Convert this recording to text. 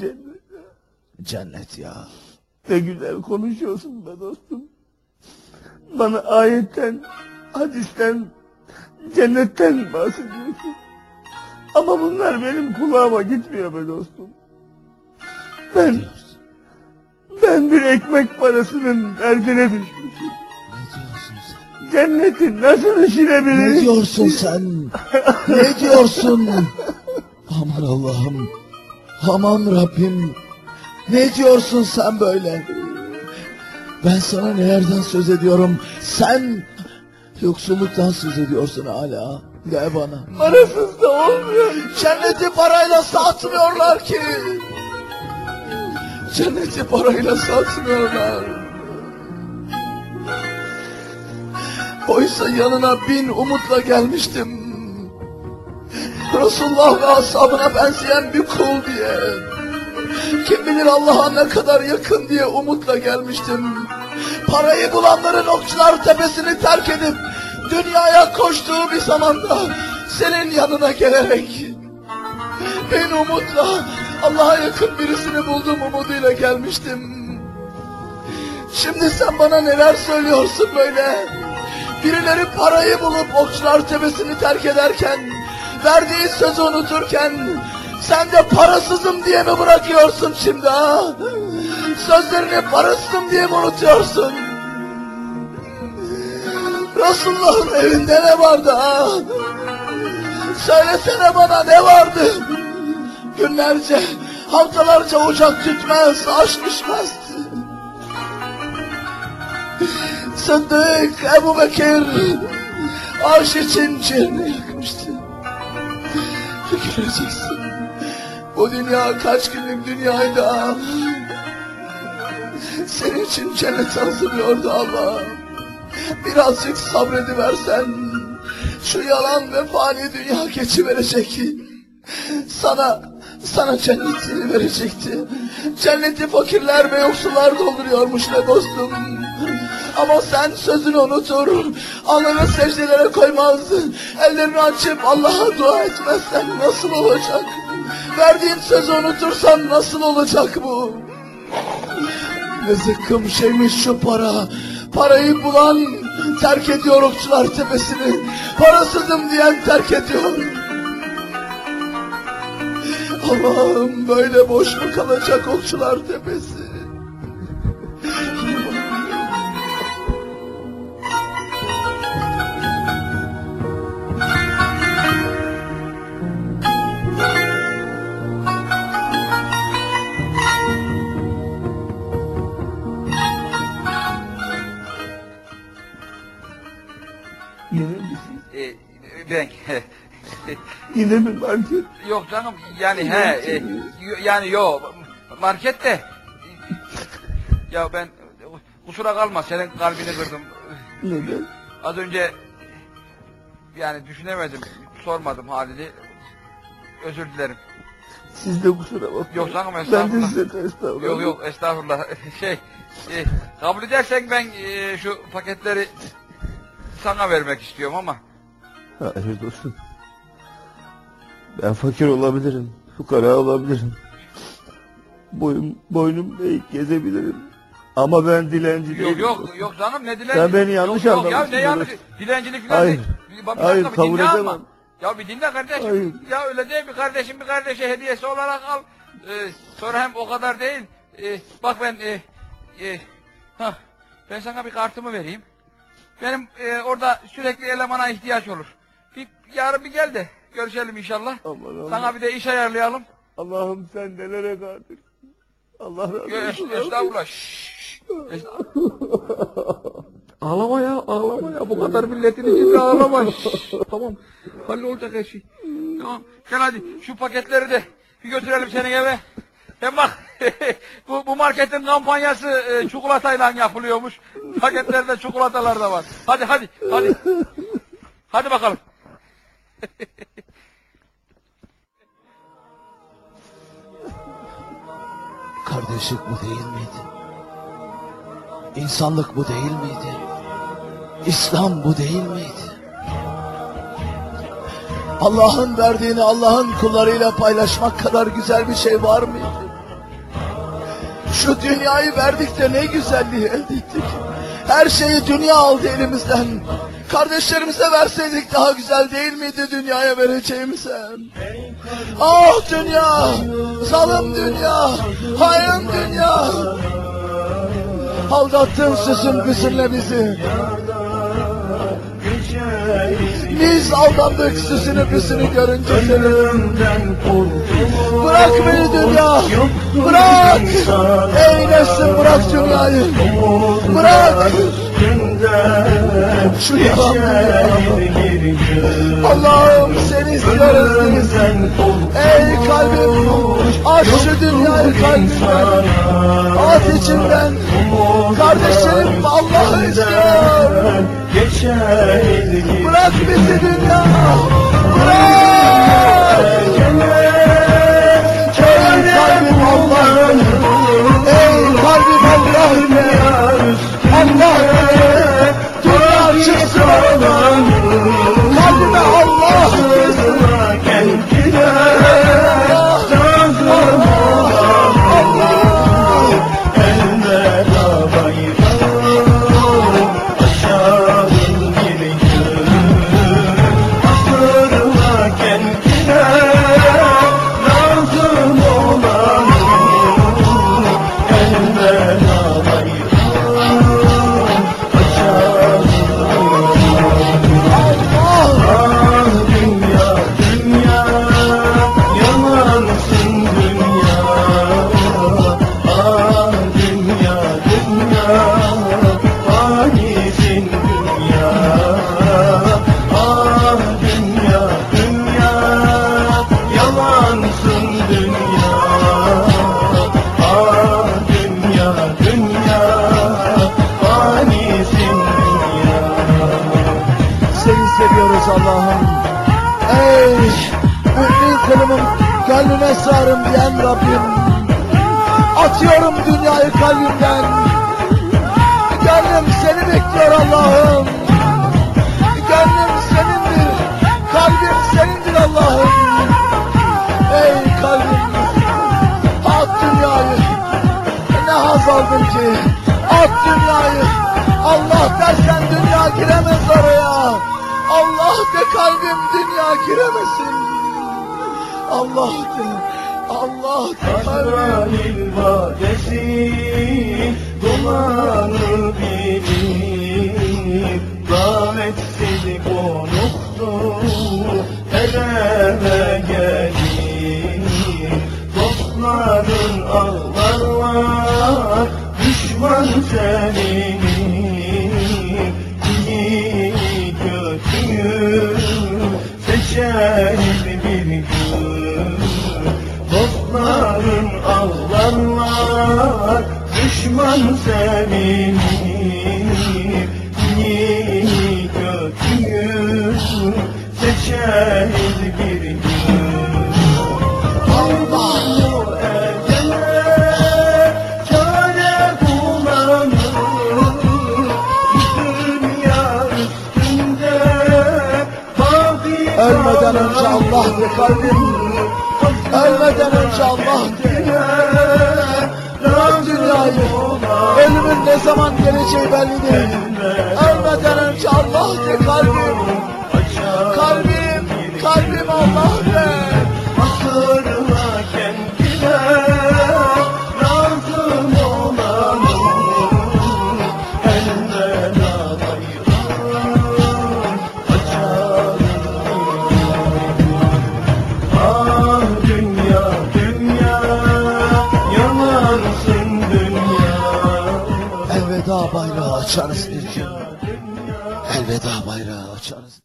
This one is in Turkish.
Cennet. Cennet ya. Ne güzel konuşuyorsun be dostum. Bana ayetten, hadisten, cennetten bahsediyorsun. Ama bunlar benim kulağıma gitmiyor be dostum. Ben, ben bir ekmek parasının derdine düşmüşüm. Cennetin nasıl işinebilirim? Ne diyorsun sen? ne diyorsun? Aman Allah'ım. Aman Rabbim. Ne diyorsun sen böyle? Ben sana nelerden söz ediyorum? Sen yoksulluktan söz ediyorsun hala. Gel bana. Parasız da olmuyor. Cenneti parayla satmıyorlar ki. Cenneti parayla satmıyorlar. Oysa yanına bin umutla gelmiştim. Resulullah ve ashabına benzeyen bir kul diye. Kim bilir Allah'a ne kadar yakın diye umutla gelmiştim. Parayı bulanların okçular tepesini terk edip dünyaya koştuğu bir zamanda senin yanına gelerek ben umutla Allah'a yakın birisini buldum umuduyla gelmiştim. Şimdi sen bana neler söylüyorsun böyle? Birileri parayı bulup okçular tepesini terk ederken, verdiği sözü unuturken, sen de parasızım diye mi bırakıyorsun şimdi ha? Sözlerini parasızım diye mi unutuyorsun? Resulullah'ın evinde ne vardı ha? Söylesene bana ne vardı? Günlerce, haftalarca ocak tütmez, aş düşmez. Sıddık Ebu Bekir aş için ciğerini Göreceksin. Bu dünya kaç günlük dünyaydı? Senin için cennet hazırlıyordu Allah. Birazcık sabrediversen şu yalan ve fani dünya geçiverecek. Sana sana cennetini verecekti. Cenneti fakirler ve yoksullar dolduruyormuş be dostum. Ama sen sözünü unutur, alnını secdelere koymaz, ellerini açıp Allah'a dua etmezsen nasıl olacak? Verdiğin sözü unutursan nasıl olacak bu? Ne zıkkım şeymiş şu para. Parayı bulan terk ediyor okçular tepesini. Parasızım diyen terk ediyor. Allah'ım böyle boş mu kalacak okçular tepesi? Ben Yine mi market? yok canım yani he e, yani yo markette ya ben kusura kalma senin kalbini kırdım. Neden? Az önce yani düşünemedim sormadım halini. Özür dilerim. Siz de kusura bakmayın. Yok canım, Ben de estağfurullah. size de estağfurullah. Yok yok estağfurullah şey e, kabul edersen ben e, şu paketleri sana vermek istiyorum ama Hayır dostum. Ben fakir olabilirim. Fukara olabilirim. Boyum, boynum eğik gezebilirim. Ama ben dilenci Yok değilim. yok yok canım ne dilenci? Sen beni yanlış yok, yok, anlamışsın Ya ne yanlış? Dilencilik falan Hayır. değil. Bir- bir Hayır, dakika, kabul ama. edemem. Ya bir dinle kardeşim. Hayır. Ya öyle değil bir kardeşim bir kardeşe hediyesi olarak al. Ee, sonra hem o kadar değil. Ee, bak ben e, e, hah, ben sana bir kartımı vereyim. Benim e, orada sürekli elemana ihtiyaç olur. Bir yarın bir gel de görüşelim inşallah. Aman Allah. Sana bir de iş ayarlayalım. Allah'ım sen nelere kadir. Allah razı olsun. es- Estağfurullah. Şşş. Estağfurullah. Ağlama ya, ağlama ya. Bu kadar milletin içinde ağlama. Şşş. Tamam. Hallolacak her şey. Tamam. Gel hadi şu paketleri de bir götürelim senin eve. Hem bak bu, bu marketin kampanyası e, çikolatayla yapılıyormuş. Paketlerde çikolatalar da var. Hadi hadi hadi. Hadi bakalım. Kardeşlik bu değil miydi? İnsanlık bu değil miydi? İslam bu değil miydi? Allah'ın verdiğini Allah'ın kullarıyla paylaşmak kadar güzel bir şey var mıydı? Şu dünyayı verdik de ne güzelliği elde ettik. Her şeyi dünya aldı elimizden. Kardeşlerimize verseydik daha güzel değil miydi dünyaya vereceğimize? Ah dünya, zalim dünya, hain dünya. Aldattın sözün bizimle bizi. Biz aldandık süsünü püsünü görünce. Bırak beni dünya. Bırak. Ey nefsim bırak dünyayı. Bırak. Şu yalan dünyayı. Allah'ım seni istiyoruz. Ey kalbim aç şu dünyayı kalbimden. At içimden. Kardeşlerim Allah'ı istiyor. Bırak bizi dünya. Allah'ım. Ey mümin kulumun gönlüne sığarım diyen Rabbim. Atıyorum dünyayı kalbimden. Gönlüm seni bekliyor Allah'ım. Gönlüm senindir. Kalbim senindir Allah'ım. Ey kalbim. At dünyayı. Ne haz aldın ki? At dünyayı. Allah dersen dünya giremez oraya. Allah de kalbim dünya giremesin. Allah de. Allah de kalbim. Dumanı bilir Davetsiz konuktu Edeme gelir Dostların ağlarlar Düşman senin Seçer bir gün. Dostların ağlarlar Düşman sevinir İyi kötüyü Seçer Ölmeden önce Allah de kalbim. Ölmeden önce Allah de. Bırak dünyayı. Ölümün ne zaman geleceği belli değil. Ölmeden önce Allah de kalbim. Kalbim, kalbim Allah Elveda bayrağı açarız bir gün. Elveda bayrağı açarız.